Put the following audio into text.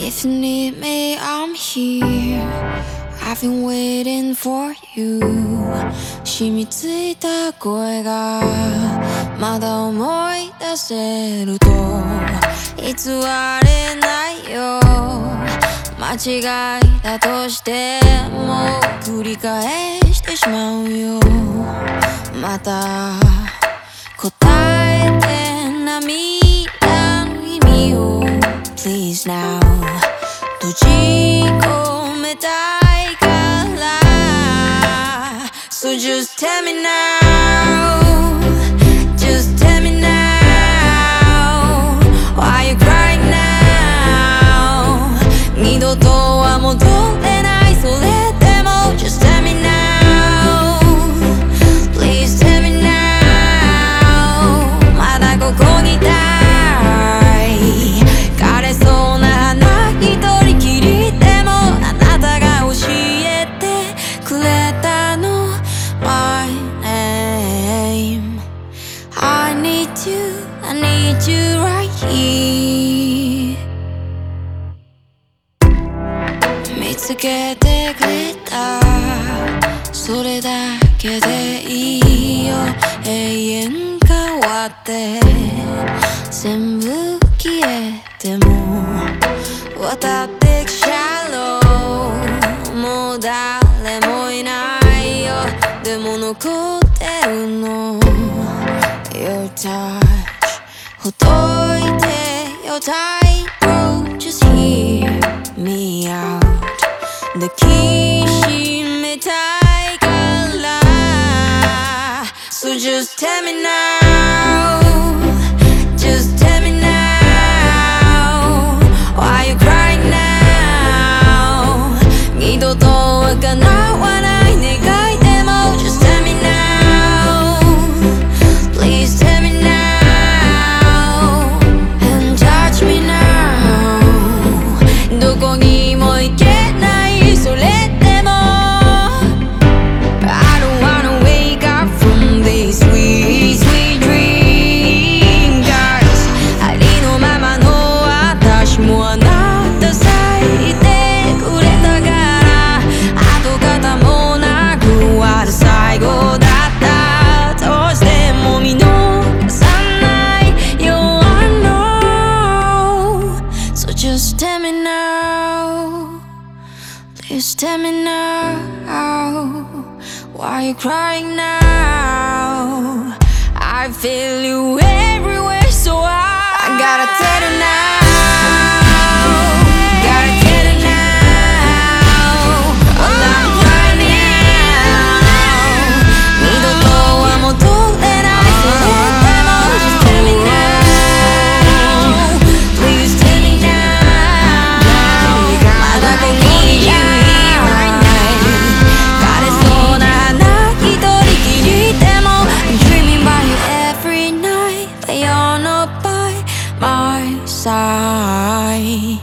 If you need me, I'm here. I've been waiting for you. 染みついた声がまだ思い出せると偽れないよ間違いだとしても繰り返してしまうよまた答え Please now 閉じ込めたいから So just tell you I need you right here. 見つけてくれたそれだけでいいよ永遠変わって全部消えても渡ってくシャローもう誰もいないよでも残ってるの your touch. hold tight your tightrope just hear me out. the key she may take so just tell me now. Please tell me now Why you crying now? I feel you everywhere so I, I gotta tell high